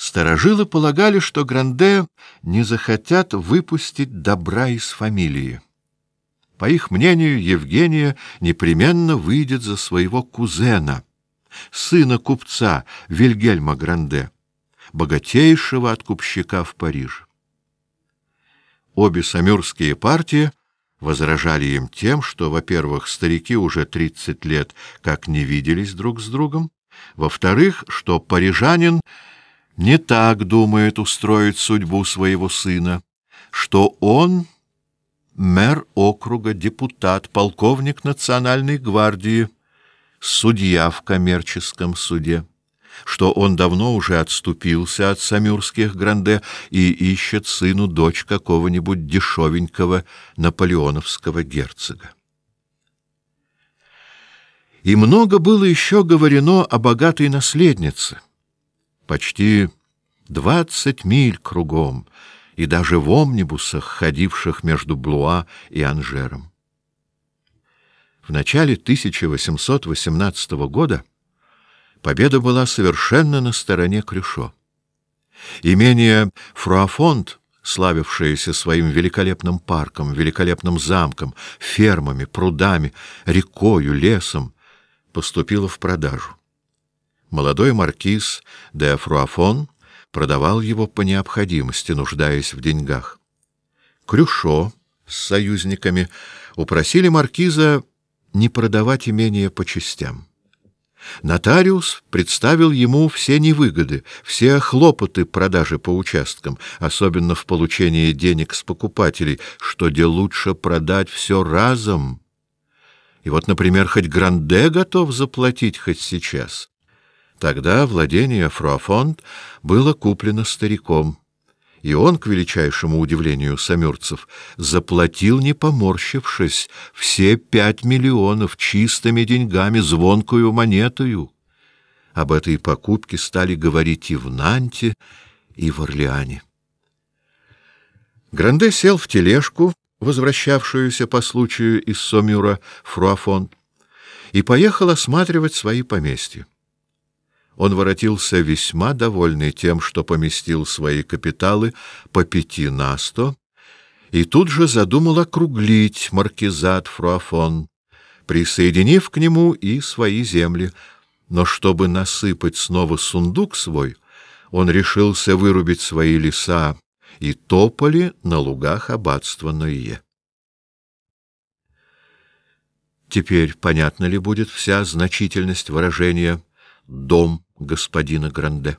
Старожилы полагали, что Гранде не захотят выпустить добра из фамилии. По их мнению, Евгения непременно выйдет за своего кузена, сына купца Вильгельма Гранде, богатейшего откупщика в Париже. Обе самюрские партии возражали им тем, что, во-первых, старики уже тридцать лет как не виделись друг с другом, во-вторых, что парижанин не так думает устроить судьбу своего сына, что он мэр округа, депутат, полковник национальной гвардии, судья в коммерческом суде, что он давно уже отступился от самюрских гранде и ищет сыну дочь какого-нибудь дешевенького наполеоновского герцога. И много было еще говорено о богатой наследнице. Почти двадцать миль кругом — и даже в омнибусах, ходивших между Блуа и Анжером. В начале 1818 года победа была совершенно на стороне Крюшо. Имение Фруафонт, славившееся своим великолепным парком, великолепным замком, фермами, прудами, рекою, лесом, поступило в продажу. Молодой маркиз де Фруафон продавал его по необходимости, нуждаясь в деньгах. Крюшо с союзниками упросили маркиза не продавать имение по частям. Нотариус представил ему все невыгоды, все хлопоты продажи по участкам, особенно в получении денег с покупателей, что где лучше продать все разом. И вот, например, хоть Гранде готов заплатить хоть сейчас. Тогда владение Фруафонд было куплено стариком, и он, к величайшему удивлению самюрцев, заплатил, не поморщившись, все пять миллионов чистыми деньгами, звонкую монетою. Об этой покупке стали говорить и в Нанте, и в Орлеане. Гранде сел в тележку, возвращавшуюся по случаю из Сомюра Фруафонд, и поехал осматривать свои поместья. Он воротился весьма довольный тем, что поместил свои капиталы по пяти на сто, и тут же задумал округлить маркизат Фруафон, присоединив к нему и свои земли. Но чтобы насыпать снова сундук свой, он решился вырубить свои леса и тополи на лугах аббатства Ноие. Теперь понятна ли будет вся значительность выражения «дом» господина Гранде.